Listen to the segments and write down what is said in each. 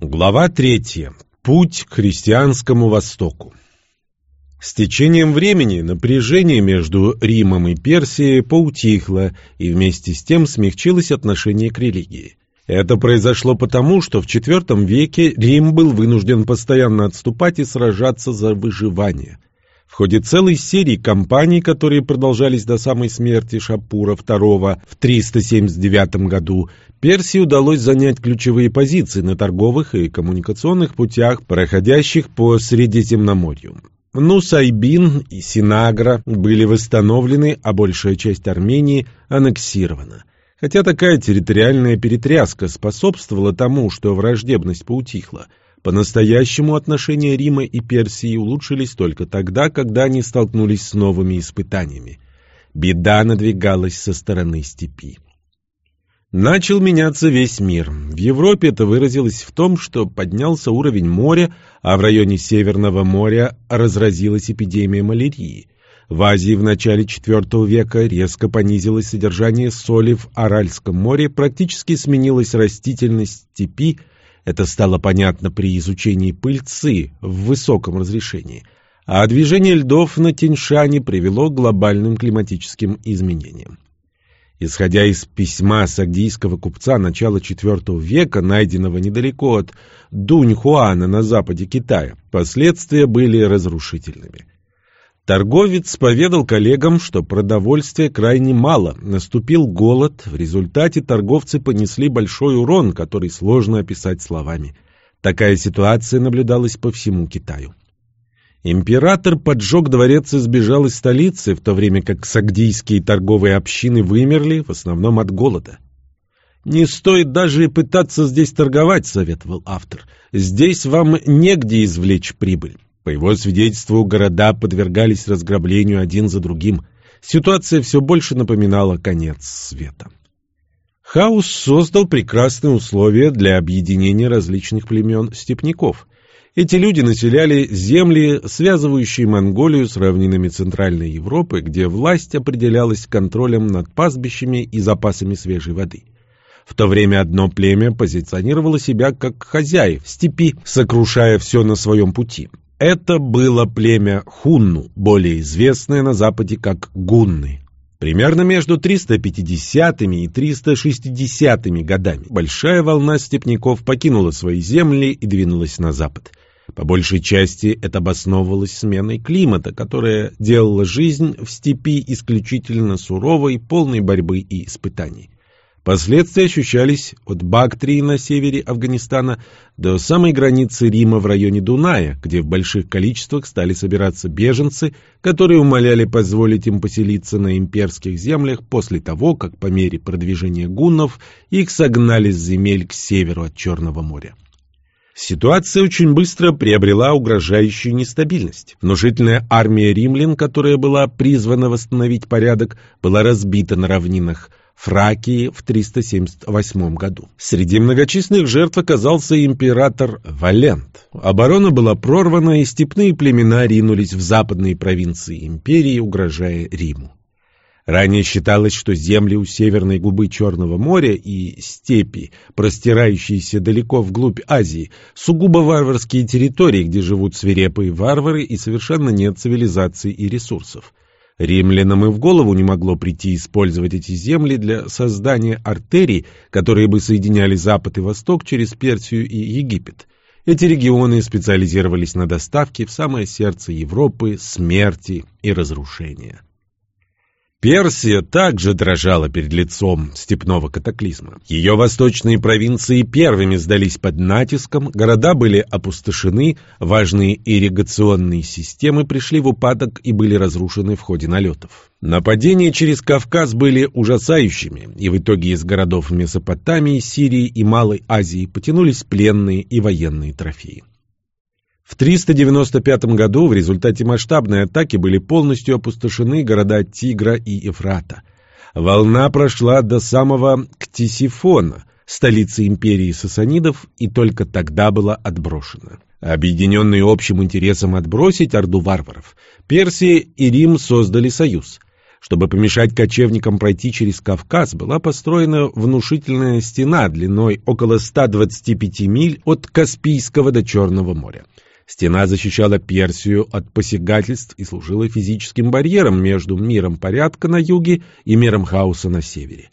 Глава третья. Путь к христианскому Востоку. С течением времени напряжение между Римом и Персией поутихло, и вместе с тем смягчилось отношение к религии. Это произошло потому, что в IV веке Рим был вынужден постоянно отступать и сражаться за выживание. В ходе целой серии кампаний, которые продолжались до самой смерти Шапура II в 379 году, Персии удалось занять ключевые позиции на торговых и коммуникационных путях, проходящих по Средиземноморью. Нусайбин и Синагра были восстановлены, а большая часть Армении аннексирована. Хотя такая территориальная перетряска способствовала тому, что враждебность поутихла – по-настоящему отношения Рима и Персии улучшились только тогда, когда они столкнулись с новыми испытаниями. Беда надвигалась со стороны степи. Начал меняться весь мир. В Европе это выразилось в том, что поднялся уровень моря, а в районе Северного моря разразилась эпидемия малярии. В Азии в начале IV века резко понизилось содержание соли в Аральском море, практически сменилась растительность степи, это стало понятно при изучении пыльцы в высоком разрешении. А движение льдов на Тиньшане привело к глобальным климатическим изменениям. Исходя из письма сагдийского купца начала IV века, найденного недалеко от Дуньхуана на западе Китая, последствия были разрушительными. Торговец поведал коллегам, что продовольствия крайне мало, наступил голод, в результате торговцы понесли большой урон, который сложно описать словами. Такая ситуация наблюдалась по всему Китаю. Император поджег дворец и сбежал из столицы, в то время как сагдийские торговые общины вымерли, в основном от голода. «Не стоит даже пытаться здесь торговать», — советовал автор. «Здесь вам негде извлечь прибыль». По его свидетельству, города подвергались разграблению один за другим. Ситуация все больше напоминала конец света. Хаус создал прекрасные условия для объединения различных племен степняков. Эти люди населяли земли, связывающие Монголию с равнинами Центральной Европы, где власть определялась контролем над пастбищами и запасами свежей воды. В то время одно племя позиционировало себя как хозяев степи, сокрушая все на своем пути. Это было племя Хунну, более известное на Западе как Гунны. Примерно между 350 и 360 годами большая волна степняков покинула свои земли и двинулась на запад. По большей части это обосновывалось сменой климата, которая делала жизнь в степи исключительно суровой, полной борьбы и испытаний. Последствия ощущались от Бактрии на севере Афганистана до самой границы Рима в районе Дуная, где в больших количествах стали собираться беженцы, которые умоляли позволить им поселиться на имперских землях после того, как по мере продвижения гуннов их согнали с земель к северу от Черного моря. Ситуация очень быстро приобрела угрожающую нестабильность. Внушительная армия римлян, которая была призвана восстановить порядок, была разбита на равнинах Фракии в 378 году. Среди многочисленных жертв оказался император Валент. Оборона была прорвана, и степные племена ринулись в западные провинции империи, угрожая Риму. Ранее считалось, что земли у северной губы Черного моря и степи, простирающиеся далеко вглубь Азии, сугубо варварские территории, где живут свирепые варвары и совершенно нет цивилизации и ресурсов. Римлянам и в голову не могло прийти использовать эти земли для создания артерий, которые бы соединяли Запад и Восток через Персию и Египет. Эти регионы специализировались на доставке в самое сердце Европы смерти и разрушения. Персия также дрожала перед лицом степного катаклизма. Ее восточные провинции первыми сдались под натиском, города были опустошены, важные ирригационные системы пришли в упадок и были разрушены в ходе налетов. Нападения через Кавказ были ужасающими, и в итоге из городов Месопотамии, Сирии и Малой Азии потянулись пленные и военные трофеи. В 395 году в результате масштабной атаки были полностью опустошены города Тигра и Ефрата. Волна прошла до самого Ктисифона, столицы империи сасанидов, и только тогда была отброшена. Объединенные общим интересом отбросить орду варваров, Персия и Рим создали союз. Чтобы помешать кочевникам пройти через Кавказ, была построена внушительная стена длиной около 125 миль от Каспийского до Черного моря. Стена защищала Персию от посягательств и служила физическим барьером между миром порядка на юге и миром хаоса на севере.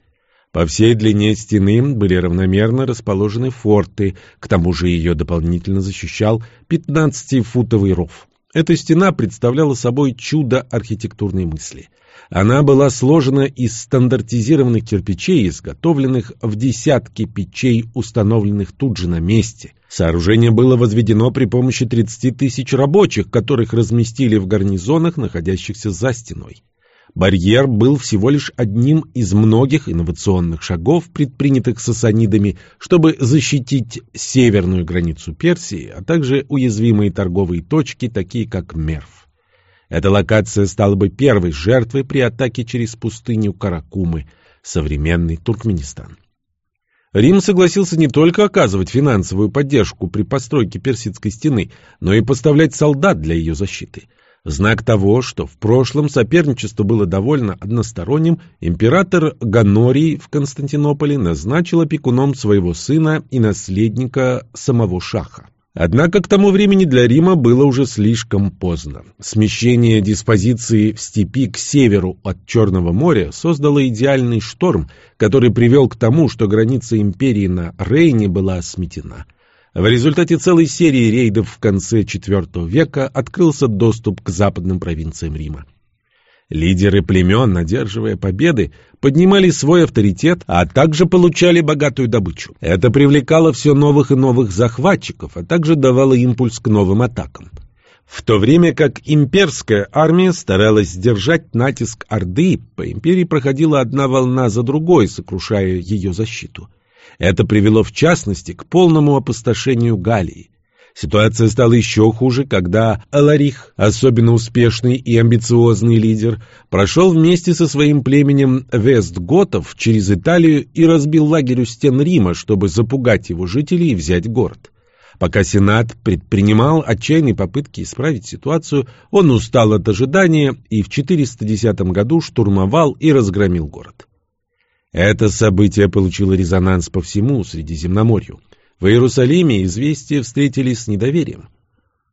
По всей длине стены были равномерно расположены форты, к тому же ее дополнительно защищал 15-футовый ров. Эта стена представляла собой чудо архитектурной мысли – она была сложена из стандартизированных кирпичей, изготовленных в десятки печей, установленных тут же на месте. Сооружение было возведено при помощи 30 тысяч рабочих, которых разместили в гарнизонах, находящихся за стеной. Барьер был всего лишь одним из многих инновационных шагов, предпринятых сасанидами, чтобы защитить северную границу Персии, а также уязвимые торговые точки, такие как Мерв. Эта локация стала бы первой жертвой при атаке через пустыню Каракумы, современный Туркменистан. Рим согласился не только оказывать финансовую поддержку при постройке Персидской стены, но и поставлять солдат для ее защиты. Знак того, что в прошлом соперничество было довольно односторонним, император Ганорий в Константинополе назначил опекуном своего сына и наследника самого Шаха. Однако к тому времени для Рима было уже слишком поздно. Смещение диспозиции в степи к северу от Черного моря создало идеальный шторм, который привел к тому, что граница империи на Рейне была сметена. В результате целой серии рейдов в конце IV века открылся доступ к западным провинциям Рима. Лидеры племен, одерживая победы, поднимали свой авторитет, а также получали богатую добычу. Это привлекало все новых и новых захватчиков, а также давало импульс к новым атакам. В то время как имперская армия старалась сдержать натиск Орды, по империи проходила одна волна за другой, сокрушая ее защиту. Это привело в частности к полному опустошению Галлии. Ситуация стала еще хуже, когда Аларих, особенно успешный и амбициозный лидер, прошел вместе со своим племенем Вестготов через Италию и разбил лагерь у стен Рима, чтобы запугать его жителей и взять город. Пока Сенат предпринимал отчаянные попытки исправить ситуацию, он устал от ожидания и в 410 году штурмовал и разгромил город. Это событие получило резонанс по всему Средиземноморью. В Иерусалиме известия встретились с недоверием.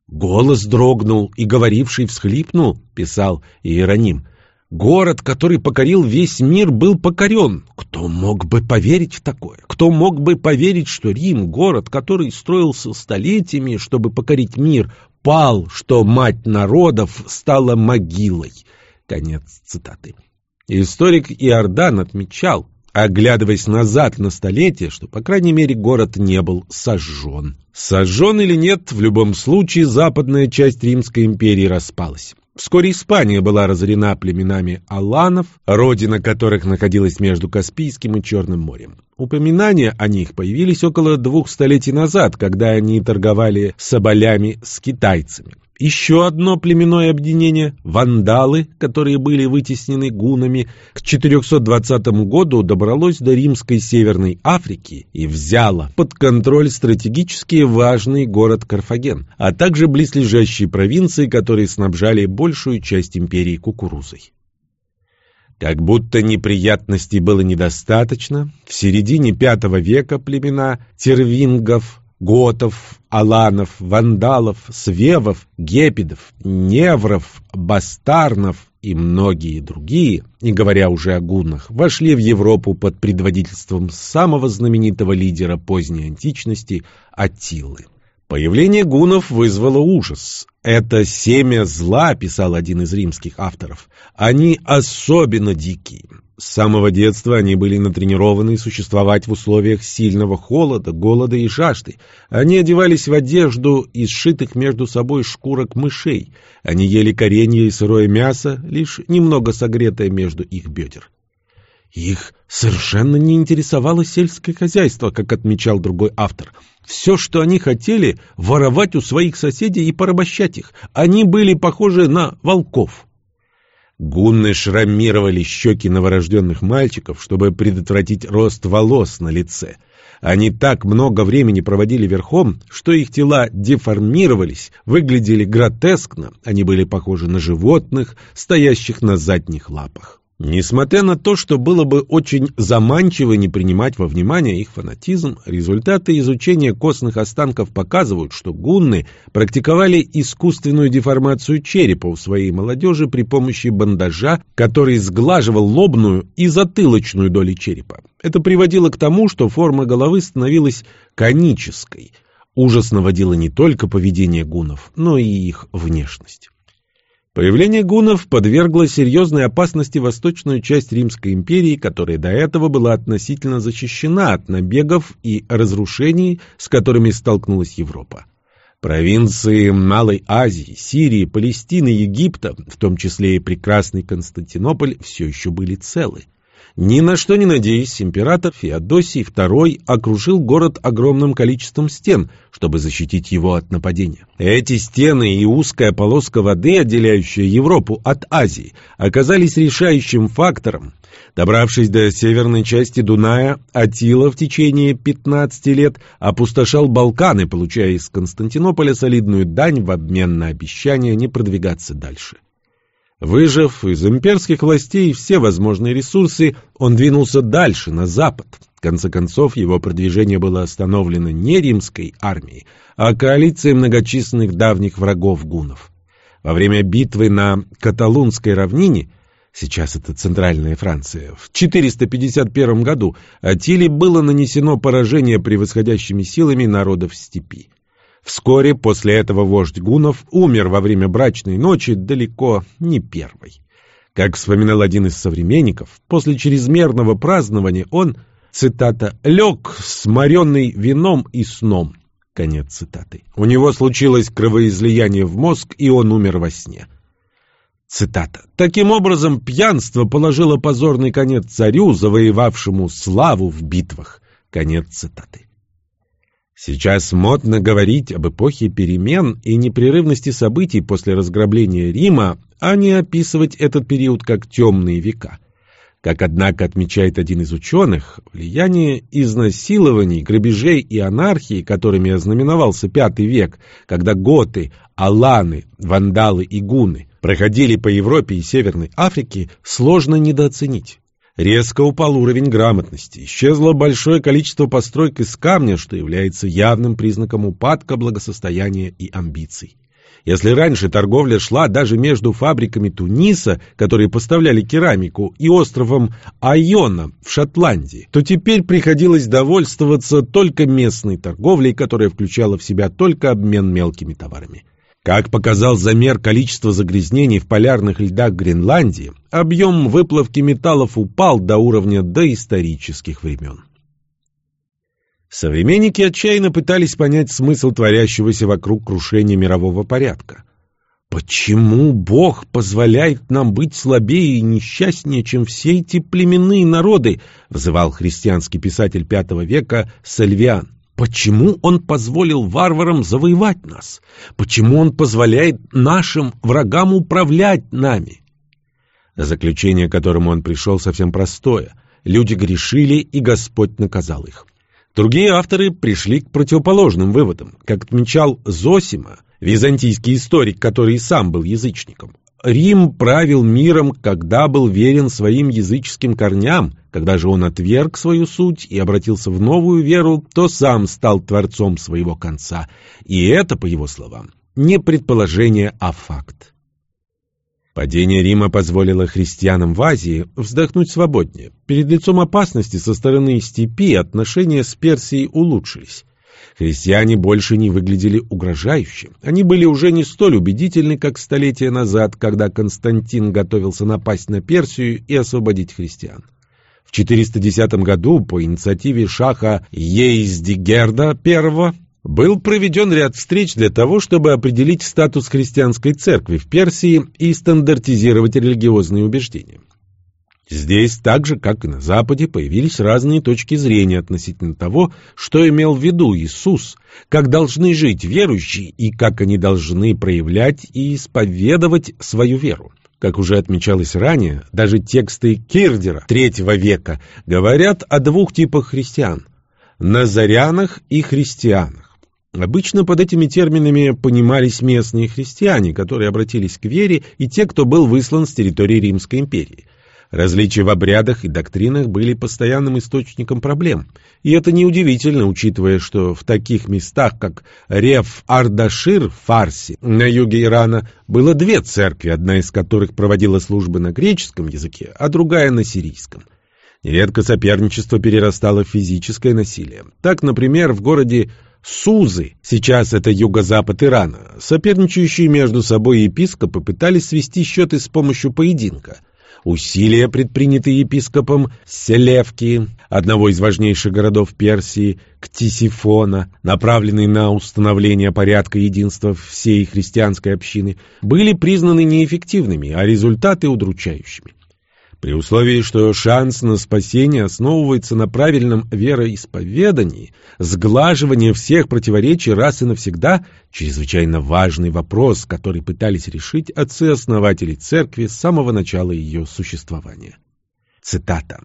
«Голос дрогнул, и говоривший всхлипнул», — писал Иероним. «Город, который покорил весь мир, был покорен. Кто мог бы поверить в такое? Кто мог бы поверить, что Рим, город, который строился столетиями, чтобы покорить мир, пал, что мать народов стала могилой?» Конец цитаты. Историк Иордан отмечал, оглядываясь назад на столетие, что, по крайней мере, город не был сожжен. Сожжен или нет, в любом случае западная часть Римской империи распалась. Вскоре Испания была разорена племенами аланов, родина которых находилась между Каспийским и Черным морем. Упоминания о них появились около двух столетий назад, когда они торговали соболями с китайцами. Еще одно племенное объединение – вандалы, которые были вытеснены гунами, к 420 году добралось до римской Северной Африки и взяло под контроль стратегически важный город Карфаген, а также близлежащие провинции, которые снабжали большую часть империи кукурузой. Как будто неприятностей было недостаточно, в середине V века племена тервингов готов, аланов, вандалов, свевов, гепидов, невров, бастарнов и многие другие, не говоря уже о гуннах, вошли в Европу под предводительством самого знаменитого лидера поздней античности Аттилы. Появление гуннов вызвало ужас. «Это семя зла», — писал один из римских авторов. «Они особенно дикие. С самого детства они были натренированы существовать в условиях сильного холода, голода и жажды. Они одевались в одежду из сшитых между собой шкурок мышей. Они ели коренья и сырое мясо, лишь немного согретое между их бедер. Их совершенно не интересовало сельское хозяйство, как отмечал другой автор. Все, что они хотели, воровать у своих соседей и порабощать их. Они были похожи на волков. Гунны шрамировали щеки новорожденных мальчиков, чтобы предотвратить рост волос на лице. Они так много времени проводили верхом, что их тела деформировались, выглядели гротескно, они были похожи на животных, стоящих на задних лапах. Несмотря на то, что было бы очень заманчиво не принимать во внимание их фанатизм, результаты изучения костных останков показывают, что гунны практиковали искусственную деформацию черепа у своей молодежи при помощи бандажа, который сглаживал лобную и затылочную доли черепа. Это приводило к тому, что форма головы становилась конической. Ужас наводило не только поведение гуннов, но и их внешность. Появление гуннов подвергло серьезной опасности восточную часть Римской империи, которая до этого была относительно защищена от набегов и разрушений, с которыми столкнулась Европа. Провинции Малой Азии, Сирии, Палестины, Египта, в том числе и прекрасный Константинополь, все еще были целы. Ни на что не надеясь, император Феодосий II окружил город огромным количеством стен, чтобы защитить его от нападения. Эти стены и узкая полоска воды, отделяющая Европу от Азии, оказались решающим фактором. Добравшись до северной части Дуная, Атила в течение 15 лет опустошал Балканы, получая из Константинополя солидную дань в обмен на обещание не продвигаться дальше. Выжав из имперских властей все возможные ресурсы, он двинулся дальше, на запад. В конце концов, его продвижение было остановлено не римской армией, а коалицией многочисленных давних врагов гунов. Во время битвы на Каталунской равнине, сейчас это центральная Франция, в 451 году Атиле было нанесено поражение превосходящими силами народов степи. Вскоре после этого вождь гунов умер во время брачной ночи далеко не первой. Как вспоминал один из современников, после чрезмерного празднования он, цитата, «лег, сморенный вином и сном». Конец цитаты. У него случилось кровоизлияние в мозг, и он умер во сне. Цитата. «Таким образом, пьянство положило позорный конец царю, завоевавшему славу в битвах». Конец цитаты. Сейчас модно говорить об эпохе перемен и непрерывности событий после разграбления Рима, а не описывать этот период как темные века. Как, однако, отмечает один из ученых, влияние изнасилований, грабежей и анархии, которыми ознаменовался V век, когда готы, аланы, вандалы и гуны проходили по Европе и Северной Африке, сложно недооценить. Резко упал уровень грамотности, исчезло большое количество построек из камня, что является явным признаком упадка благосостояния и амбиций. Если раньше торговля шла даже между фабриками Туниса, которые поставляли керамику, и островом Айона в Шотландии, то теперь приходилось довольствоваться только местной торговлей, которая включала в себя только обмен мелкими товарами. Как показал замер количества загрязнений в полярных льдах Гренландии, объем выплавки металлов упал до уровня доисторических времен. Современники отчаянно пытались понять смысл творящегося вокруг крушения мирового порядка. Почему Бог позволяет нам быть слабее и несчастнее, чем все эти племенные народы, взывал христианский писатель V века Сальвиан. Почему он позволил варварам завоевать нас? Почему он позволяет нашим врагам управлять нами? Заключение, к которому он пришел, совсем простое. Люди грешили, и Господь наказал их. Другие авторы пришли к противоположным выводам. Как отмечал Зосима, византийский историк, который сам был язычником, Рим правил миром, когда был верен своим языческим корням, когда же он отверг свою суть и обратился в новую веру, то сам стал творцом своего конца. И это, по его словам, не предположение, а факт. Падение Рима позволило христианам в Азии вздохнуть свободнее. Перед лицом опасности со стороны степи отношения с Персией улучшились. Христиане больше не выглядели угрожающе. Они были уже не столь убедительны, как столетия назад, когда Константин готовился напасть на Персию и освободить христиан. В 410 году по инициативе шаха Ейздигерда I был проведен ряд встреч для того, чтобы определить статус христианской церкви в Персии и стандартизировать религиозные убеждения. Здесь, так же, как и на Западе, появились разные точки зрения относительно того, что имел в виду Иисус, как должны жить верующие и как они должны проявлять и исповедовать свою веру. Как уже отмечалось ранее, даже тексты Кирдера III века говорят о двух типах христиан – назарянах и христианах. Обычно под этими терминами понимались местные христиане, которые обратились к вере, и те, кто был выслан с территории Римской империи. Различия в обрядах и доктринах были постоянным источником проблем. И это неудивительно, учитывая, что в таких местах, как Рев-Ардашир в Фарси, на юге Ирана, было две церкви, одна из которых проводила службы на греческом языке, а другая на сирийском. Нередко соперничество перерастало в физическое насилие. Так, например, в городе Сузы, сейчас это юго-запад Ирана, соперничающие между собой епископы пытались свести счеты с помощью поединка – Усилия, предпринятые епископом Селевки, одного из важнейших городов Персии, Ктисифона, направленные на установление порядка единства всей христианской общины, были признаны неэффективными, а результаты удручающими. При условии, что шанс на спасение основывается на правильном вероисповедании, сглаживание всех противоречий раз и навсегда – чрезвычайно важный вопрос, который пытались решить отцы-основатели церкви с самого начала ее существования. Цитата.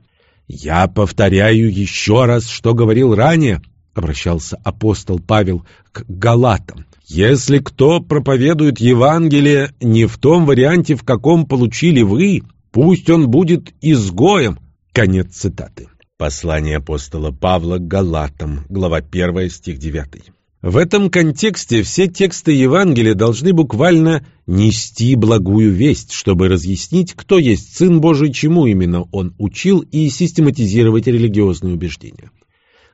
«Я повторяю еще раз, что говорил ранее», — обращался апостол Павел к Галатам. «Если кто проповедует Евангелие не в том варианте, в каком получили вы, Пусть он будет изгоем. Конец цитаты. Послание апостола Павла к Галатам, глава 1, стих 9. В этом контексте все тексты Евангелия должны буквально нести благую весть, чтобы разъяснить, кто есть Сын Божий, чему именно Он учил, и систематизировать религиозные убеждения.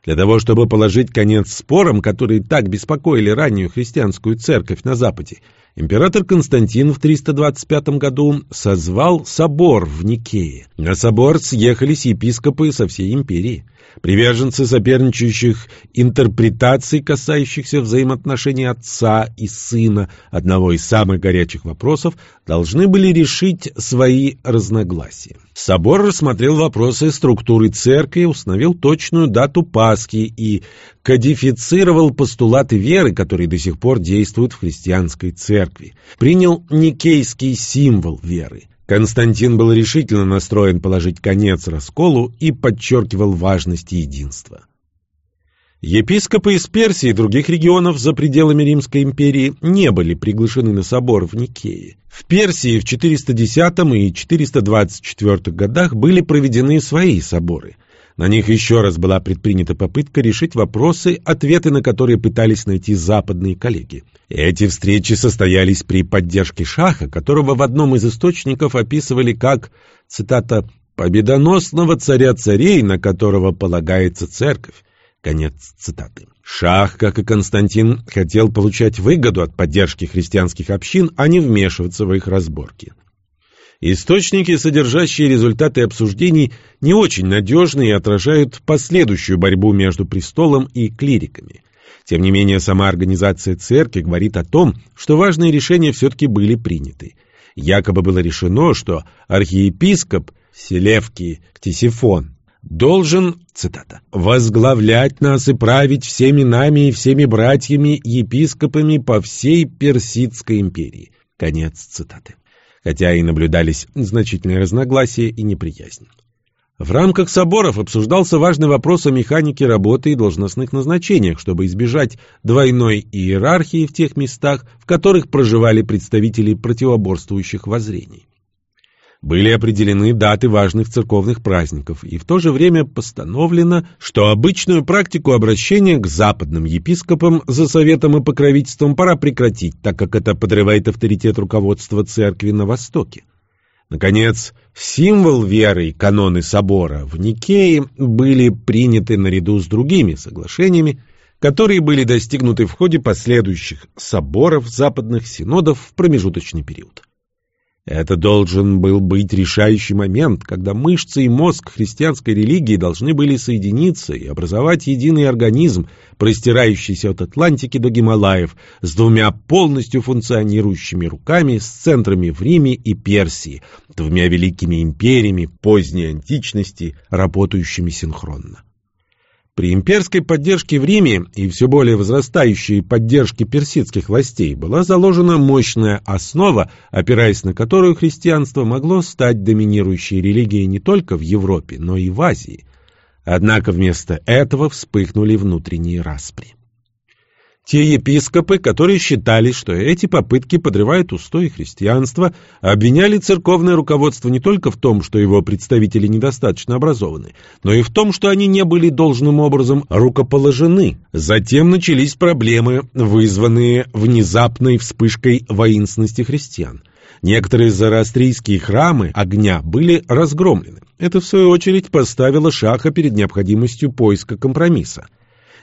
Для того, чтобы положить конец спорам, которые так беспокоили раннюю христианскую церковь на Западе, император Константин в 325 году созвал собор в Никее. На собор съехались епископы со всей империи. Приверженцы соперничающих интерпретаций, касающихся взаимоотношений отца и сына, одного из самых горячих вопросов, должны были решить свои разногласия. Собор рассмотрел вопросы структуры церкви, установил точную дату Пасхи и кодифицировал постулаты веры, которые до сих пор действуют в христианской церкви. Принял никейский символ веры. Константин был решительно настроен положить конец расколу и подчеркивал важность единства. Епископы из Персии и других регионов за пределами Римской империи не были приглашены на собор в Никее. В Персии в 410 и 424 годах были проведены свои соборы. На них еще раз была предпринята попытка решить вопросы, ответы на которые пытались найти западные коллеги. Эти встречи состоялись при поддержке Шаха, которого в одном из источников описывали как, цитата, «победоносного царя царей, на которого полагается церковь». Конец цитаты. Шах, как и Константин, хотел получать выгоду от поддержки христианских общин, а не вмешиваться в их разборки. Источники, содержащие результаты обсуждений, не очень надежны и отражают последующую борьбу между престолом и клириками. Тем не менее, сама организация церкви говорит о том, что важные решения все-таки были приняты. Якобы было решено, что архиепископ Селевки Ктисифон должен, цитата, «возглавлять нас и править всеми нами и всеми братьями-епископами по всей Персидской империи». Конец цитаты хотя и наблюдались значительные разногласия и неприязнь. В рамках соборов обсуждался важный вопрос о механике работы и должностных назначениях, чтобы избежать двойной иерархии в тех местах, в которых проживали представители противоборствующих воззрений были определены даты важных церковных праздников, и в то же время постановлено, что обычную практику обращения к западным епископам за советом и покровительством пора прекратить, так как это подрывает авторитет руководства церкви на Востоке. Наконец, символ веры и каноны собора в Никее были приняты наряду с другими соглашениями, которые были достигнуты в ходе последующих соборов западных синодов в промежуточный период. Это должен был быть решающий момент, когда мышцы и мозг христианской религии должны были соединиться и образовать единый организм, простирающийся от Атлантики до Гималаев, с двумя полностью функционирующими руками, с центрами в Риме и Персии, двумя великими империями поздней античности, работающими синхронно. При имперской поддержке в Риме и все более возрастающей поддержке персидских властей была заложена мощная основа, опираясь на которую христианство могло стать доминирующей религией не только в Европе, но и в Азии. Однако вместо этого вспыхнули внутренние распри. Те епископы, которые считали, что эти попытки подрывают устои христианства, обвиняли церковное руководство не только в том, что его представители недостаточно образованы, но и в том, что они не были должным образом рукоположены. Затем начались проблемы, вызванные внезапной вспышкой воинственности христиан. Некоторые зороастрийские храмы огня были разгромлены. Это, в свою очередь, поставило Шаха перед необходимостью поиска компромисса.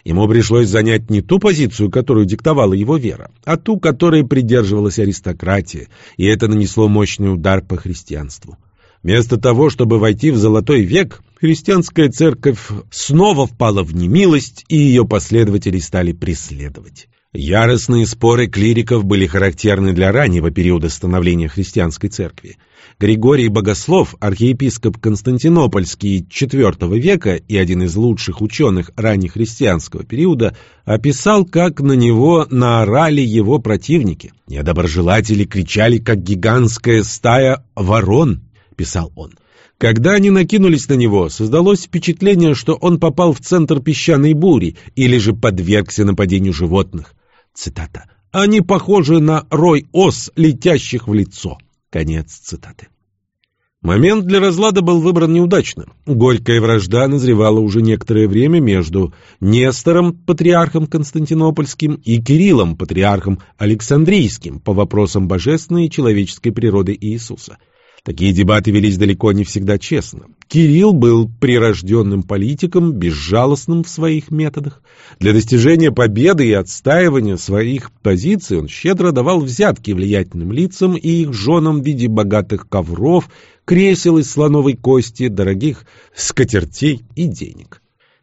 Ему пришлось занять не ту позицию, которую диктовала его вера, а ту, которой придерживалась аристократия, и это нанесло мощный удар по христианству. Вместо того, чтобы войти в золотой век, христианская церковь снова впала в немилость, и ее последователи стали преследовать. Яростные споры клириков были характерны для раннего периода становления христианской церкви. Григорий Богослов, архиепископ Константинопольский IV века и один из лучших ученых раннехристианского периода, описал, как на него наорали его противники. Недоброжелатели кричали, как гигантская стая ворон, писал он. Когда они накинулись на него, создалось впечатление, что он попал в центр песчаной бури или же подвергся нападению животных. Цитата. «Они похожи на рой ос, летящих в лицо». Конец цитаты. Момент для разлада был выбран неудачно. Горькая вражда назревала уже некоторое время между Нестором, патриархом Константинопольским, и Кириллом, патриархом Александрийским, по вопросам божественной и человеческой природы Иисуса – Такие дебаты велись далеко не всегда честно. Кирилл был прирожденным политиком, безжалостным в своих методах. Для достижения победы и отстаивания своих позиций он щедро давал взятки влиятельным лицам и их женам в виде богатых ковров, кресел из слоновой кости, дорогих скатертей и денег.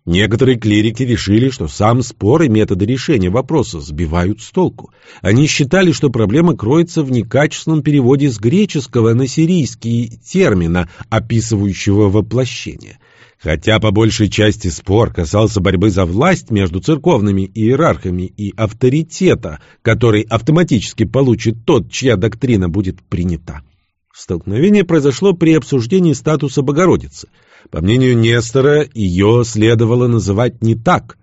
Некоторые клирики решили, что сам спор и методы решения вопроса сбивают с толку. Они считали, что проблема кроется в некачественном переводе с греческого на сирийский термина, описывающего воплощение. Хотя по большей части спор касался борьбы за власть между церковными иерархами и авторитета, который автоматически получит тот, чья доктрина будет принята. Столкновение произошло при обсуждении статуса Богородицы – по мнению Нестора, ее следовало называть не так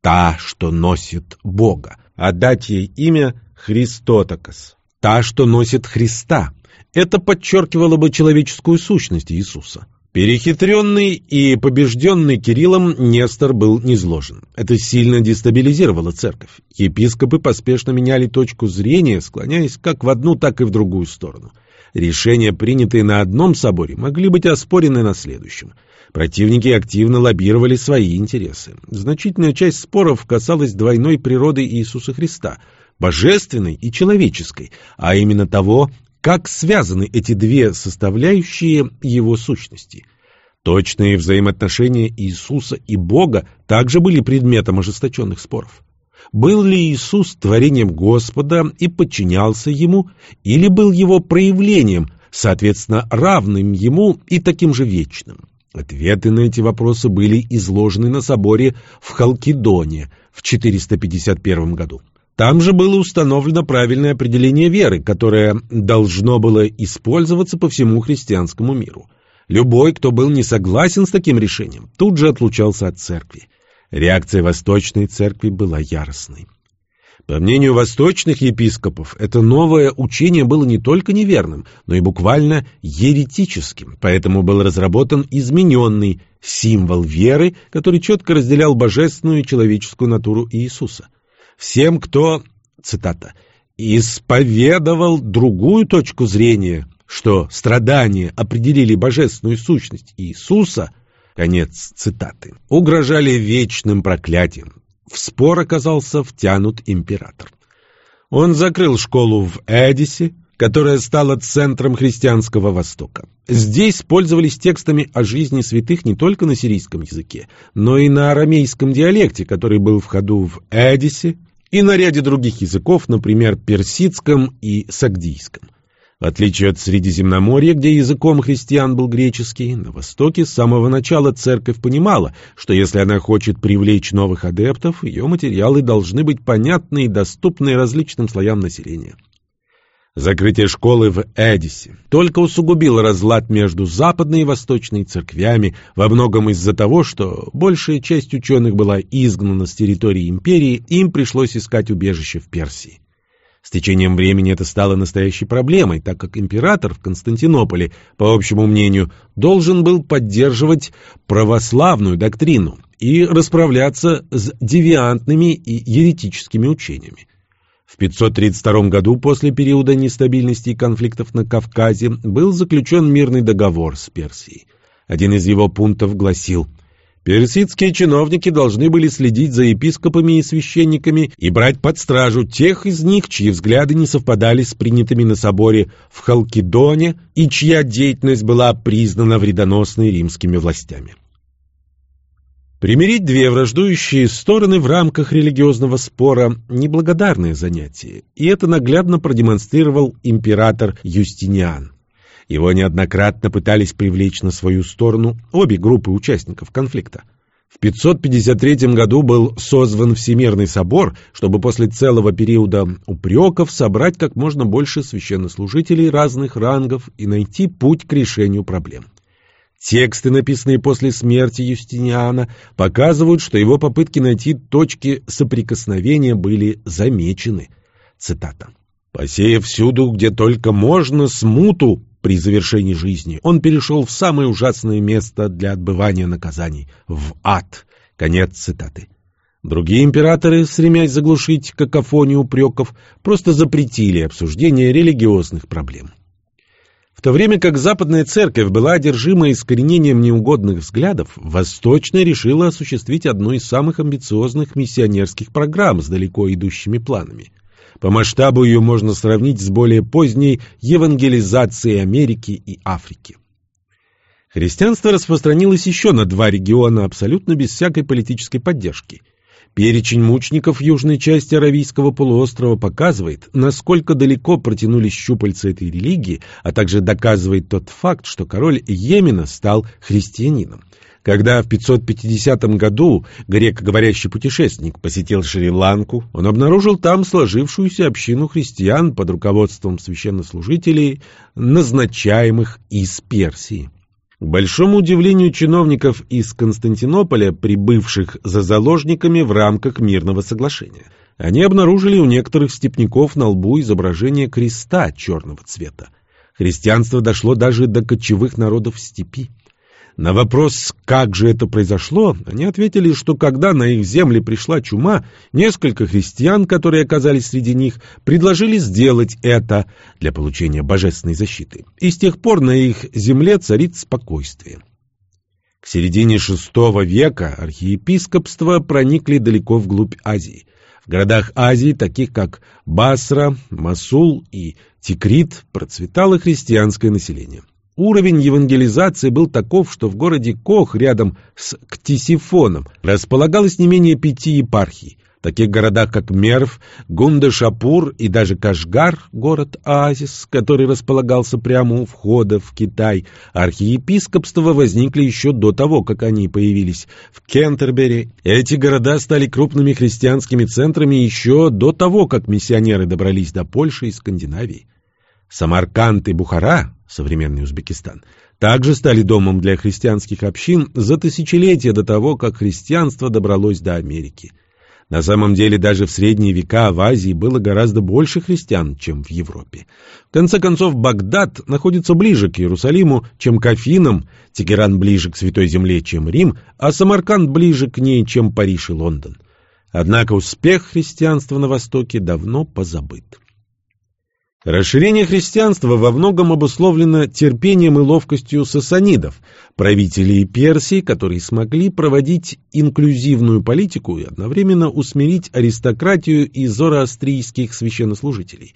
«та, что носит Бога», а дать ей имя Христотокос «та, что носит Христа». Это подчеркивало бы человеческую сущность Иисуса. Перехитренный и побежденный Кириллом Нестор был низложен. Это сильно дестабилизировало церковь. Епископы поспешно меняли точку зрения, склоняясь как в одну, так и в другую сторону. Решения, принятые на одном соборе, могли быть оспорены на следующем. Противники активно лоббировали свои интересы. Значительная часть споров касалась двойной природы Иисуса Христа – божественной и человеческой, а именно того, как связаны эти две составляющие его сущности. Точные взаимоотношения Иисуса и Бога также были предметом ожесточенных споров. Был ли Иисус творением Господа и подчинялся Ему, или был Его проявлением, соответственно, равным Ему и таким же вечным? Ответы на эти вопросы были изложены на соборе в Халкидоне в 451 году. Там же было установлено правильное определение веры, которое должно было использоваться по всему христианскому миру. Любой, кто был не согласен с таким решением, тут же отлучался от церкви. Реакция Восточной Церкви была яростной. По мнению восточных епископов, это новое учение было не только неверным, но и буквально еретическим, поэтому был разработан измененный символ веры, который четко разделял божественную и человеческую натуру Иисуса. Всем, кто, цитата, «исповедовал другую точку зрения», что страдания определили божественную сущность Иисуса – Конец цитаты. Угрожали вечным проклятием. В спор оказался втянут император. Он закрыл школу в Эдисе, которая стала центром христианского Востока. Здесь пользовались текстами о жизни святых не только на сирийском языке, но и на арамейском диалекте, который был в ходу в Эдисе, и на ряде других языков, например, персидском и сагдийском. В отличие от Средиземноморья, где языком христиан был греческий, на Востоке с самого начала церковь понимала, что если она хочет привлечь новых адептов, ее материалы должны быть понятны и доступны различным слоям населения. Закрытие школы в Эдисе только усугубило разлад между западной и восточной церквями, во многом из-за того, что большая часть ученых была изгнана с территории империи, им пришлось искать убежище в Персии. С течением времени это стало настоящей проблемой, так как император в Константинополе, по общему мнению, должен был поддерживать православную доктрину и расправляться с девиантными и еретическими учениями. В 532 году, после периода нестабильности и конфликтов на Кавказе, был заключен мирный договор с Персией. Один из его пунктов гласил Персидские чиновники должны были следить за епископами и священниками и брать под стражу тех из них, чьи взгляды не совпадали с принятыми на соборе в Халкидоне и чья деятельность была признана вредоносной римскими властями. Примирить две враждующие стороны в рамках религиозного спора – неблагодарное занятие, и это наглядно продемонстрировал император Юстиниан. Его неоднократно пытались привлечь на свою сторону обе группы участников конфликта. В 553 году был созван Всемирный собор, чтобы после целого периода упреков собрать как можно больше священнослужителей разных рангов и найти путь к решению проблем. Тексты, написанные после смерти Юстиниана, показывают, что его попытки найти точки соприкосновения были замечены. Цитата. «Посеяв всюду, где только можно, смуту при завершении жизни, он перешел в самое ужасное место для отбывания наказаний — в ад». Конец цитаты. Другие императоры, стремясь заглушить какофонию упреков, просто запретили обсуждение религиозных проблем. В то время как Западная Церковь была одержима искоренением неугодных взглядов, Восточная решила осуществить одну из самых амбициозных миссионерских программ с далеко идущими планами. По масштабу ее можно сравнить с более поздней евангелизацией Америки и Африки. Христианство распространилось еще на два региона абсолютно без всякой политической поддержки – Перечень мучеников южной части Аравийского полуострова показывает, насколько далеко протянулись щупальца этой религии, а также доказывает тот факт, что король Йемена стал христианином. Когда в 550 году грекоговорящий путешественник посетил Шри-Ланку, он обнаружил там сложившуюся общину христиан под руководством священнослужителей, назначаемых из Персии. К большому удивлению чиновников из Константинополя, прибывших за заложниками в рамках мирного соглашения, они обнаружили у некоторых степняков на лбу изображение креста черного цвета. Христианство дошло даже до кочевых народов степи. На вопрос, как же это произошло, они ответили, что когда на их земли пришла чума, несколько христиан, которые оказались среди них, предложили сделать это для получения божественной защиты. И с тех пор на их земле царит спокойствие. К середине VI века архиепископства проникли далеко вглубь Азии. В городах Азии, таких как Басра, Масул и Тикрит, процветало христианское население. Уровень евангелизации был таков, что в городе Кох рядом с Ктисифоном располагалось не менее пяти епархий. В таких городах, как Мерв, Гунда-Шапур и даже Кашгар, город Оазис, который располагался прямо у входа в Китай, архиепископства возникли еще до того, как они появились в Кентербери. Эти города стали крупными христианскими центрами еще до того, как миссионеры добрались до Польши и Скандинавии. Самарканд и Бухара современный Узбекистан, также стали домом для христианских общин за тысячелетия до того, как христианство добралось до Америки. На самом деле даже в средние века в Азии было гораздо больше христиан, чем в Европе. В конце концов, Багдад находится ближе к Иерусалиму, чем к Афинам, Тегеран ближе к Святой Земле, чем Рим, а Самарканд ближе к ней, чем Париж и Лондон. Однако успех христианства на Востоке давно позабыт. Расширение христианства во многом обусловлено терпением и ловкостью сасанидов, правителей Персии, которые смогли проводить инклюзивную политику и одновременно усмирить аристократию и зороастрийских священнослужителей.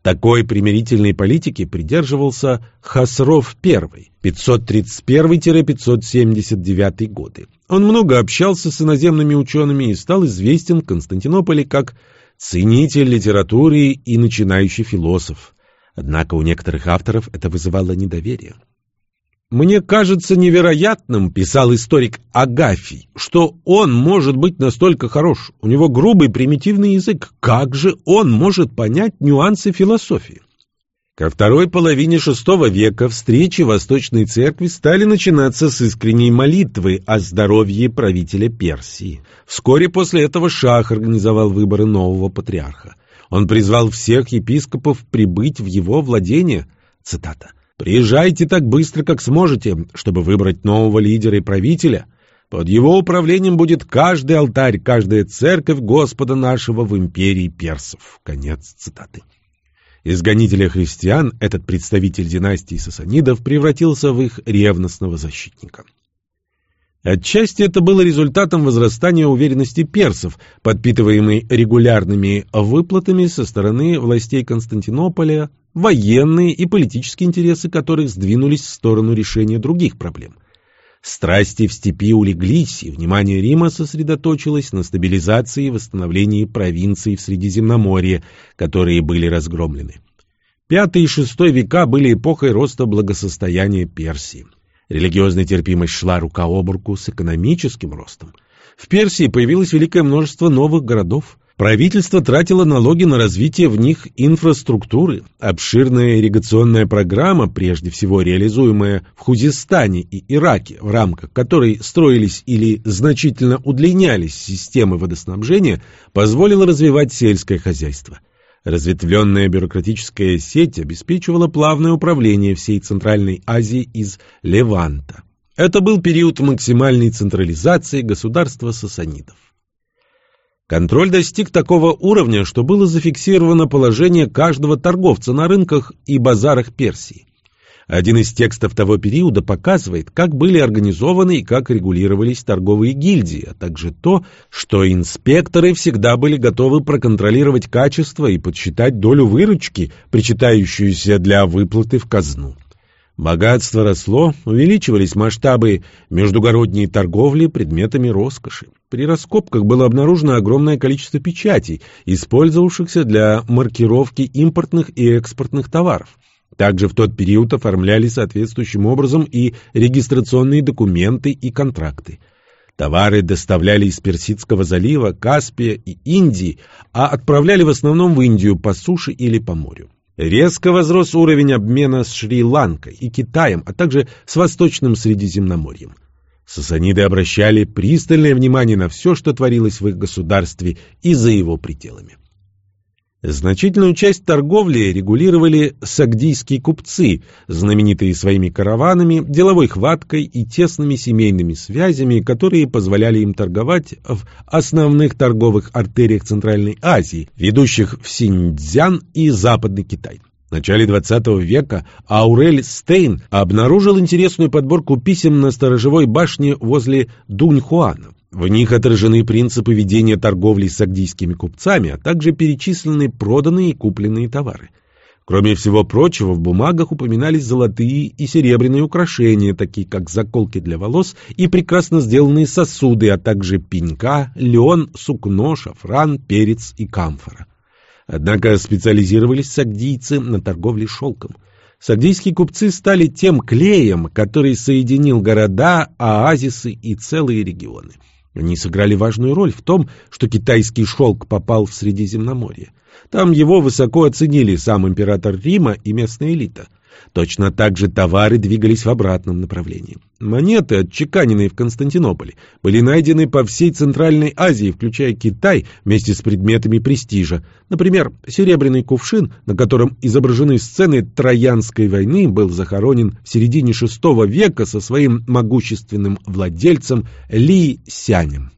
Такой примирительной политики придерживался Хасров I, 531-579 годы. Он много общался с иноземными учеными и стал известен в Константинополе как ценитель литературы и начинающий философ. Однако у некоторых авторов это вызывало недоверие. «Мне кажется невероятным, — писал историк Агафий, — что он может быть настолько хорош. У него грубый примитивный язык. Как же он может понять нюансы философии? Ко второй половине VI века встречи Восточной Церкви стали начинаться с искренней молитвы о здоровье правителя Персии. Вскоре после этого Шах организовал выборы нового патриарха. Он призвал всех епископов прибыть в его владение. Цитата. «Приезжайте так быстро, как сможете, чтобы выбрать нового лидера и правителя. Под его управлением будет каждый алтарь, каждая церковь Господа нашего в империи персов». Конец цитаты. Из гонителя христиан этот представитель династии сасанидов превратился в их ревностного защитника. Отчасти это было результатом возрастания уверенности персов, подпитываемой регулярными выплатами со стороны властей Константинополя, военные и политические интересы которых сдвинулись в сторону решения других проблем. Страсти в степи улеглись, и внимание Рима сосредоточилось на стабилизации и восстановлении провинций в Средиземноморье, которые были разгромлены. Пятый и шестой века были эпохой роста благосостояния Персии. Религиозная терпимость шла рука об руку с экономическим ростом. В Персии появилось великое множество новых городов. Правительство тратило налоги на развитие в них инфраструктуры. Обширная ирригационная программа, прежде всего реализуемая в Хузистане и Ираке, в рамках которой строились или значительно удлинялись системы водоснабжения, позволила развивать сельское хозяйство. Разветвленная бюрократическая сеть обеспечивала плавное управление всей Центральной Азии из Леванта. Это был период максимальной централизации государства сасанидов. Контроль достиг такого уровня, что было зафиксировано положение каждого торговца на рынках и базарах Персии. Один из текстов того периода показывает, как были организованы и как регулировались торговые гильдии, а также то, что инспекторы всегда были готовы проконтролировать качество и подсчитать долю выручки, причитающуюся для выплаты в казну. Богатство росло, увеличивались масштабы междугородней торговли предметами роскоши. При раскопках было обнаружено огромное количество печатей, использовавшихся для маркировки импортных и экспортных товаров. Также в тот период оформляли соответствующим образом и регистрационные документы и контракты. Товары доставляли из Персидского залива, Каспия и Индии, а отправляли в основном в Индию по суше или по морю. Резко возрос уровень обмена с Шри-Ланкой и Китаем, а также с Восточным Средиземноморьем. Сасаниды обращали пристальное внимание на все, что творилось в их государстве и за его пределами. Значительную часть торговли регулировали сагдийские купцы, знаменитые своими караванами, деловой хваткой и тесными семейными связями, которые позволяли им торговать в основных торговых артериях Центральной Азии, ведущих в Синьцзян и Западный Китай. В начале XX века Аурель Стейн обнаружил интересную подборку писем на сторожевой башне возле Дуньхуана. В них отражены принципы ведения торговли с агдийскими купцами, а также перечислены проданные и купленные товары. Кроме всего прочего, в бумагах упоминались золотые и серебряные украшения, такие как заколки для волос и прекрасно сделанные сосуды, а также пенька, лен, сукно, шафран, перец и камфора. Однако специализировались сагдийцы на торговле шелком. Сагдийские купцы стали тем клеем, который соединил города, оазисы и целые регионы. Они сыграли важную роль в том, что китайский шелк попал в Средиземноморье. Там его высоко оценили сам император Рима и местная элита. Точно так же товары двигались в обратном направлении. Монеты, отчеканенные в Константинополе, были найдены по всей Центральной Азии, включая Китай, вместе с предметами престижа. Например, серебряный кувшин, на котором изображены сцены Троянской войны, был захоронен в середине VI века со своим могущественным владельцем Ли Сянем.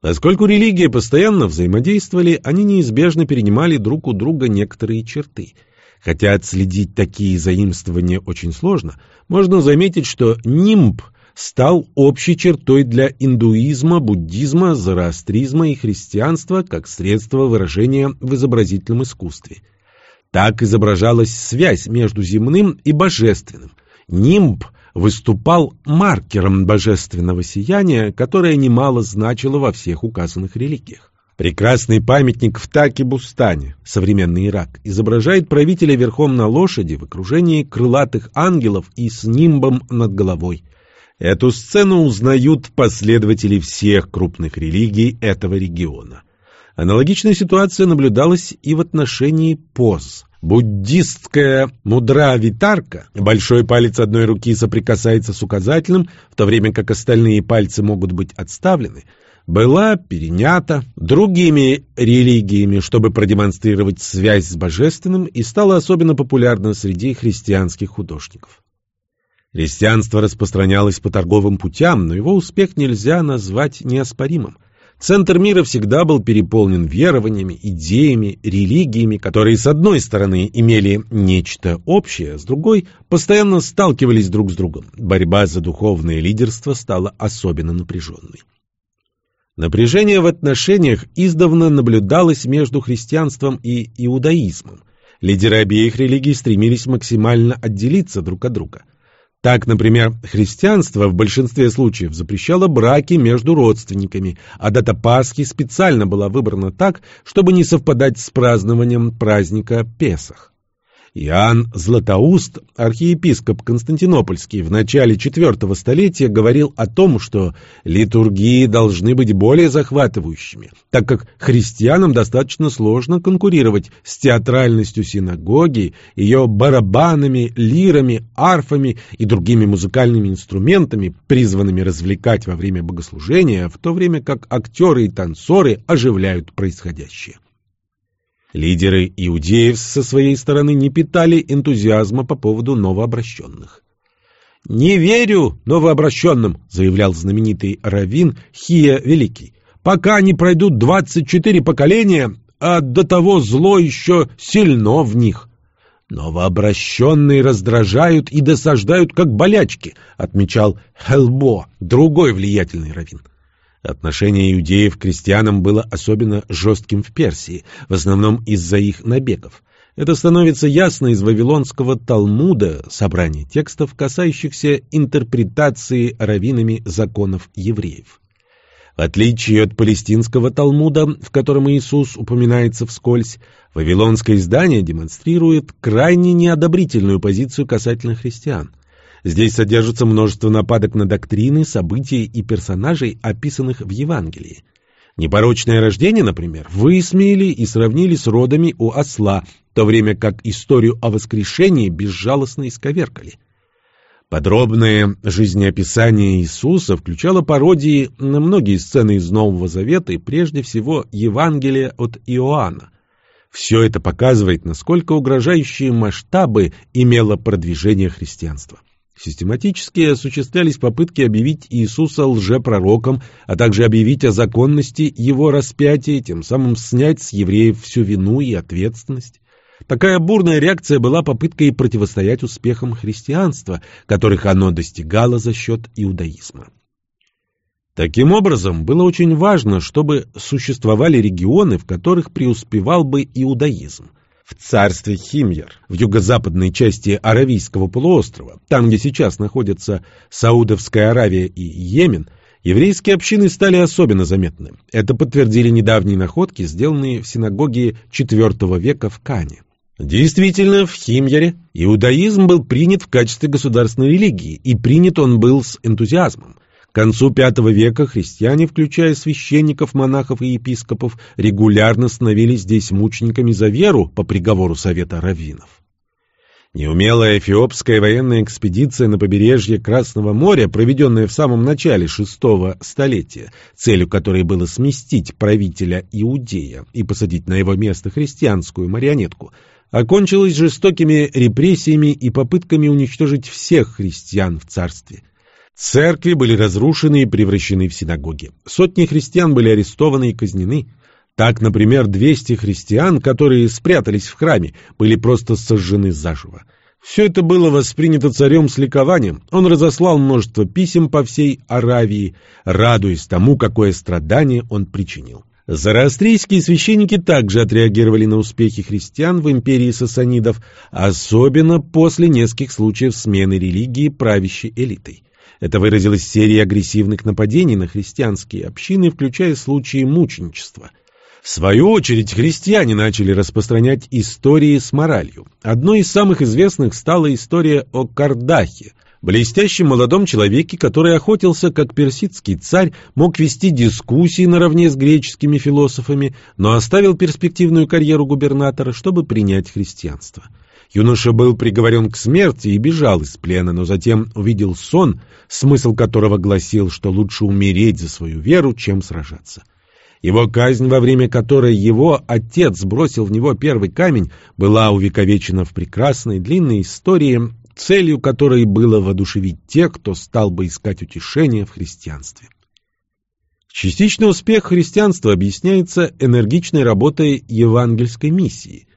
Поскольку религии постоянно взаимодействовали, они неизбежно перенимали друг у друга некоторые черты – Хотя отследить такие заимствования очень сложно, можно заметить, что нимб стал общей чертой для индуизма, буддизма, зороастризма и христианства как средство выражения в изобразительном искусстве. Так изображалась связь между земным и божественным. Нимб выступал маркером божественного сияния, которое немало значило во всех указанных религиях. Прекрасный памятник в Таки-Бустане, современный Ирак, изображает правителя верхом на лошади в окружении крылатых ангелов и с нимбом над головой. Эту сцену узнают последователи всех крупных религий этого региона. Аналогичная ситуация наблюдалась и в отношении поз. Буддистская мудра витарка, большой палец одной руки соприкасается с указательным, в то время как остальные пальцы могут быть отставлены, была перенята другими религиями, чтобы продемонстрировать связь с божественным и стала особенно популярна среди христианских художников. Христианство распространялось по торговым путям, но его успех нельзя назвать неоспоримым. Центр мира всегда был переполнен верованиями, идеями, религиями, которые, с одной стороны, имели нечто общее, с другой – постоянно сталкивались друг с другом. Борьба за духовное лидерство стала особенно напряженной. Напряжение в отношениях издавна наблюдалось между христианством и иудаизмом. Лидеры обеих религий стремились максимально отделиться друг от друга – так, например, христианство в большинстве случаев запрещало браки между родственниками, а дата Пасхи специально была выбрана так, чтобы не совпадать с празднованием праздника Песах. Иоанн Златоуст, архиепископ Константинопольский, в начале IV столетия говорил о том, что литургии должны быть более захватывающими, так как христианам достаточно сложно конкурировать с театральностью синагоги, ее барабанами, лирами, арфами и другими музыкальными инструментами, призванными развлекать во время богослужения, в то время как актеры и танцоры оживляют происходящее. Лидеры иудеев со своей стороны не питали энтузиазма по поводу новообращенных. «Не верю новообращенным», — заявлял знаменитый раввин Хия Великий, «пока не пройдут двадцать четыре поколения, а до того зло еще сильно в них». «Новообращенные раздражают и досаждают, как болячки», — отмечал Хелбо, другой влиятельный раввин. Отношение иудеев к крестьянам было особенно жестким в Персии, в основном из-за их набегов. Это становится ясно из Вавилонского Талмуда, собрания текстов, касающихся интерпретации раввинами законов евреев. В отличие от палестинского Талмуда, в котором Иисус упоминается вскользь, вавилонское издание демонстрирует крайне неодобрительную позицию касательно христиан – Здесь содержится множество нападок на доктрины, события и персонажей, описанных в Евангелии. Непорочное рождение, например, высмеяли и сравнили с родами у осла, в то время как историю о воскрешении безжалостно исковеркали. Подробное жизнеописание Иисуса включало пародии на многие сцены из Нового Завета и прежде всего Евангелие от Иоанна. Все это показывает, насколько угрожающие масштабы имело продвижение христианства. Систематически осуществлялись попытки объявить Иисуса лжепророком, а также объявить о законности его распятия, тем самым снять с евреев всю вину и ответственность. Такая бурная реакция была попыткой противостоять успехам христианства, которых оно достигало за счет иудаизма. Таким образом, было очень важно, чтобы существовали регионы, в которых преуспевал бы иудаизм в царстве Химьер, в юго-западной части Аравийского полуострова, там, где сейчас находятся Саудовская Аравия и Йемен, еврейские общины стали особенно заметны. Это подтвердили недавние находки, сделанные в синагоге IV века в Кане. Действительно, в Химьере иудаизм был принят в качестве государственной религии, и принят он был с энтузиазмом. Концу V века христиане, включая священников, монахов и епископов, регулярно становились здесь мучениками за веру по приговору Совета раввинов. Неумелая эфиопская военная экспедиция на побережье Красного моря, проведенная в самом начале VI столетия, целью которой было сместить правителя Иудея и посадить на его место христианскую марионетку, окончилась жестокими репрессиями и попытками уничтожить всех христиан в царстве – Церкви были разрушены и превращены в синагоги. Сотни христиан были арестованы и казнены. Так, например, 200 христиан, которые спрятались в храме, были просто сожжены заживо. Все это было воспринято царем с ликованием. Он разослал множество писем по всей Аравии, радуясь тому, какое страдание он причинил. Зороастрийские священники также отреагировали на успехи христиан в империи сасанидов, особенно после нескольких случаев смены религии правящей элитой. Это выразилось в серии агрессивных нападений на христианские общины, включая случаи мученичества. В свою очередь, христиане начали распространять истории с моралью. Одной из самых известных стала история о Кардахе, блестящем молодом человеке, который охотился как персидский царь, мог вести дискуссии наравне с греческими философами, но оставил перспективную карьеру губернатора, чтобы принять христианство. Юноша был приговорен к смерти и бежал из плена, но затем увидел сон, смысл которого гласил, что лучше умереть за свою веру, чем сражаться. Его казнь, во время которой его отец бросил в него первый камень, была увековечена в прекрасной длинной истории целью которой было воодушевить тех, кто стал бы искать утешение в христианстве. Частичный успех христианства объясняется энергичной работой евангельской миссии.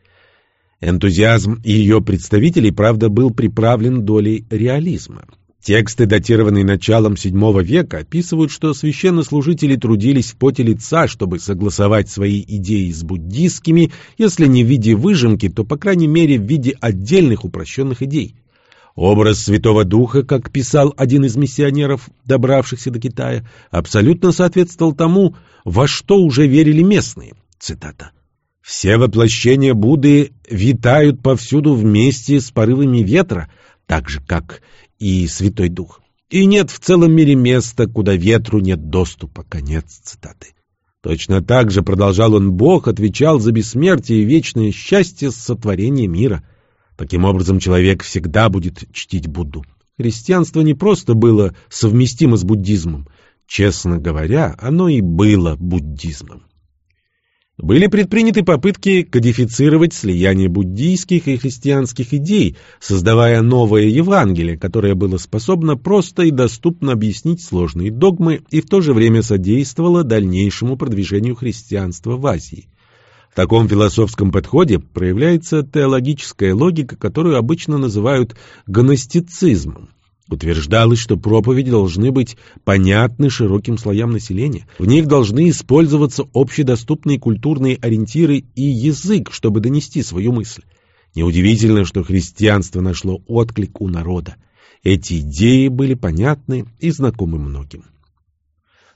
Энтузиазм ее представителей, правда, был приправлен долей реализма. Тексты, датированные началом VII века, описывают, что священнослужители трудились в поте лица, чтобы согласовать свои идеи с буддистскими, если не в виде выжимки, то, по крайней мере, в виде отдельных упрощенных идей. Образ Святого Духа, как писал один из миссионеров, добравшихся до Китая, абсолютно соответствовал тому, во что уже верили местные. Цитата. «Все воплощения Будды витают повсюду вместе с порывами ветра, так же, как и Святой Дух. И нет в целом мире места, куда ветру нет доступа». Конец цитаты. Точно так же, продолжал он, Бог отвечал за бессмертие и вечное счастье сотворения мира – Таким образом, человек всегда будет чтить Будду. Христианство не просто было совместимо с буддизмом. Честно говоря, оно и было буддизмом. Были предприняты попытки кодифицировать слияние буддийских и христианских идей, создавая новое Евангелие, которое было способно просто и доступно объяснить сложные догмы и в то же время содействовало дальнейшему продвижению христианства в Азии. В таком философском подходе проявляется теологическая логика, которую обычно называют гностицизмом. Утверждалось, что проповеди должны быть понятны широким слоям населения. В них должны использоваться общедоступные культурные ориентиры и язык, чтобы донести свою мысль. Неудивительно, что христианство нашло отклик у народа. Эти идеи были понятны и знакомы многим.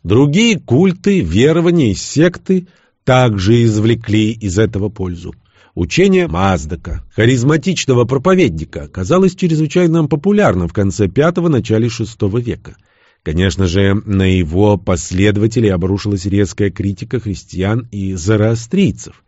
Другие культы, верования и секты – также извлекли из этого пользу. Учение Маздака, харизматичного проповедника, оказалось чрезвычайно популярным в конце V – начале VI века. Конечно же, на его последователей обрушилась резкая критика христиан и зороастрийцев.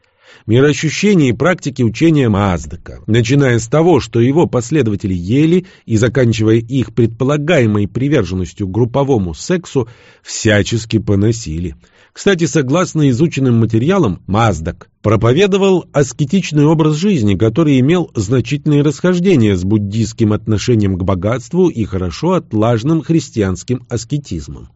Мироощущение и практики учения Маздака, начиная с того, что его последователи ели и заканчивая их предполагаемой приверженностью групповому сексу, всячески поносили – кстати, согласно изученным материалам, Маздак проповедовал аскетичный образ жизни, который имел значительные расхождения с буддийским отношением к богатству и хорошо отлаженным христианским аскетизмом.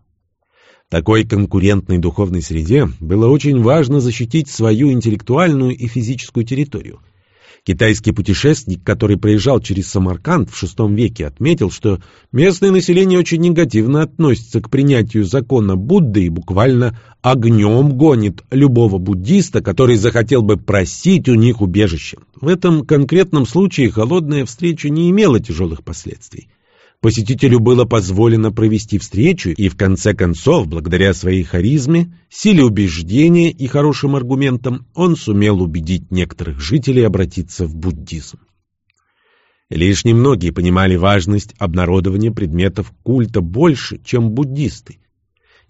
Такой конкурентной духовной среде было очень важно защитить свою интеллектуальную и физическую территорию. Китайский путешественник, который проезжал через Самарканд в VI веке, отметил, что местное население очень негативно относится к принятию закона Будды и буквально огнем гонит любого буддиста, который захотел бы просить у них убежище. В этом конкретном случае холодная встреча не имела тяжелых последствий. Посетителю было позволено провести встречу, и в конце концов, благодаря своей харизме, силе убеждения и хорошим аргументам, он сумел убедить некоторых жителей обратиться в буддизм. Лишь немногие понимали важность обнародования предметов культа больше, чем буддисты.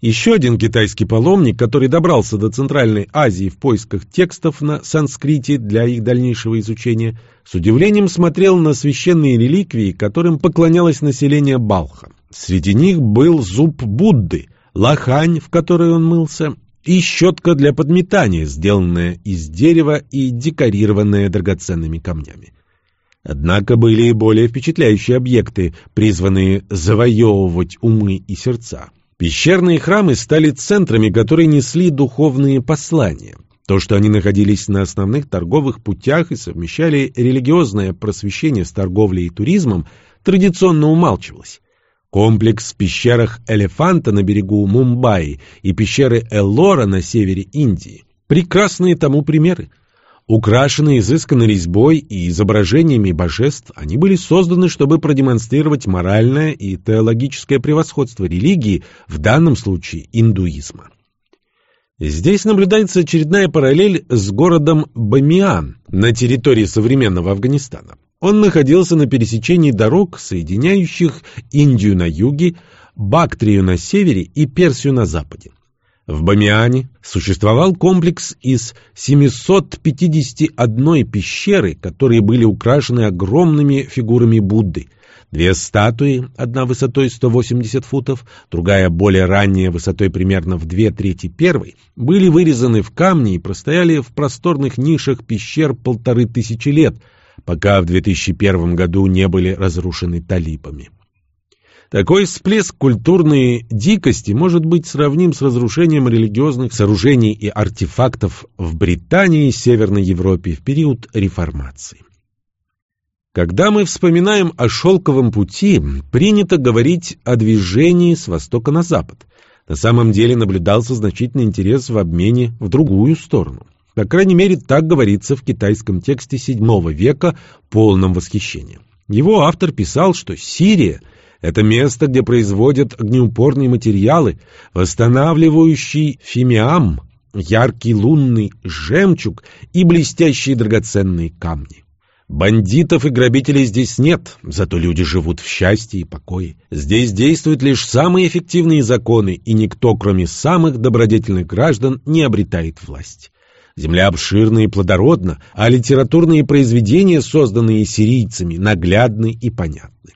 Еще один китайский паломник, который добрался до Центральной Азии в поисках текстов на санскрите для их дальнейшего изучения, с удивлением смотрел на священные реликвии, которым поклонялось население Балха. Среди них был зуб Будды, лохань, в которой он мылся, и щетка для подметания, сделанная из дерева и декорированная драгоценными камнями. Однако были и более впечатляющие объекты, призванные завоевывать умы и сердца. Пещерные храмы стали центрами, которые несли духовные послания. То, что они находились на основных торговых путях и совмещали религиозное просвещение с торговлей и туризмом, традиционно умалчивалось. Комплекс в пещерах Элефанта на берегу Мумбаи и пещеры Эллора на севере Индии – прекрасные тому примеры. Украшенные изысканной резьбой и изображениями божеств, они были созданы, чтобы продемонстрировать моральное и теологическое превосходство религии, в данном случае индуизма. Здесь наблюдается очередная параллель с городом Бамиан на территории современного Афганистана. Он находился на пересечении дорог, соединяющих Индию на юге, Бактрию на севере и Персию на западе. В Бамиане существовал комплекс из 751 пещеры, которые были украшены огромными фигурами Будды. Две статуи, одна высотой 180 футов, другая более ранняя высотой примерно в две трети первой, были вырезаны в камне и простояли в просторных нишах пещер полторы тысячи лет, пока в 2001 году не были разрушены талибами. Такой всплеск культурной дикости может быть сравним с разрушением религиозных сооружений и артефактов в Британии и Северной Европе в период реформации. Когда мы вспоминаем о шелковом пути, принято говорить о движении с востока на запад. На самом деле наблюдался значительный интерес в обмене в другую сторону. По крайней мере, так говорится в китайском тексте VII века, полном восхищения. Его автор писал, что Сирия – это место, где производят огнеупорные материалы, восстанавливающий фимиам, яркий лунный жемчуг и блестящие драгоценные камни. Бандитов и грабителей здесь нет, зато люди живут в счастье и покое. Здесь действуют лишь самые эффективные законы, и никто, кроме самых добродетельных граждан, не обретает власть. Земля обширна и плодородна, а литературные произведения, созданные сирийцами, наглядны и понятны.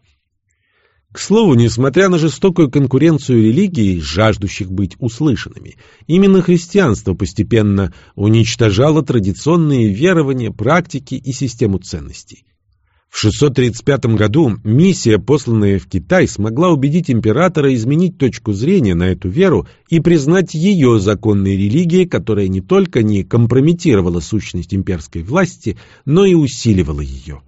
К слову, несмотря на жестокую конкуренцию религий, жаждущих быть услышанными, именно христианство постепенно уничтожало традиционные верования, практики и систему ценностей. В 635 году миссия, посланная в Китай, смогла убедить императора изменить точку зрения на эту веру и признать ее законной религией, которая не только не компрометировала сущность имперской власти, но и усиливала ее.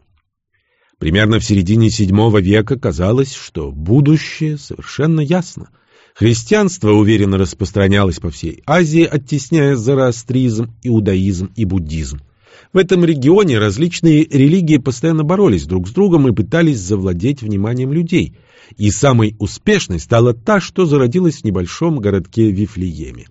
Примерно в середине VII века казалось, что будущее совершенно ясно. Христианство уверенно распространялось по всей Азии, оттесняя зороастризм, иудаизм и буддизм. В этом регионе различные религии постоянно боролись друг с другом и пытались завладеть вниманием людей. И самой успешной стала та, что зародилась в небольшом городке Вифлееме.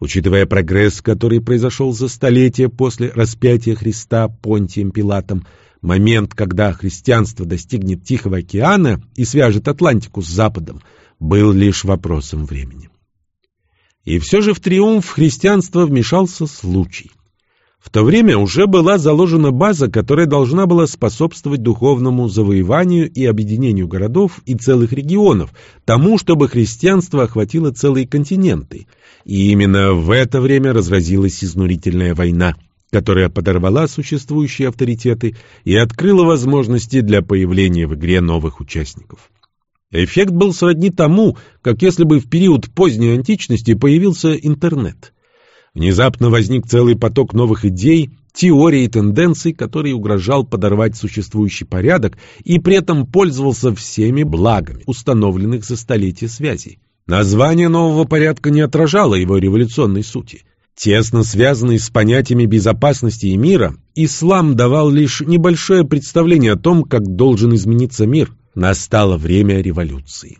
Учитывая прогресс, который произошел за столетия после распятия Христа Понтием Пилатом, Момент, когда христианство достигнет Тихого океана и свяжет Атлантику с Западом, был лишь вопросом времени. И все же в триумф христианства вмешался случай. В то время уже была заложена база, которая должна была способствовать духовному завоеванию и объединению городов и целых регионов, тому, чтобы христианство охватило целые континенты. И именно в это время разразилась изнурительная война – которая подорвала существующие авторитеты и открыла возможности для появления в игре новых участников. Эффект был сродни тому, как если бы в период поздней античности появился интернет. Внезапно возник целый поток новых идей, теорий и тенденций, который угрожал подорвать существующий порядок и при этом пользовался всеми благами, установленных за столетия связей. Название нового порядка не отражало его революционной сути – Тесно связанный с понятиями безопасности и мира, ислам давал лишь небольшое представление о том, как должен измениться мир. Настало время революции.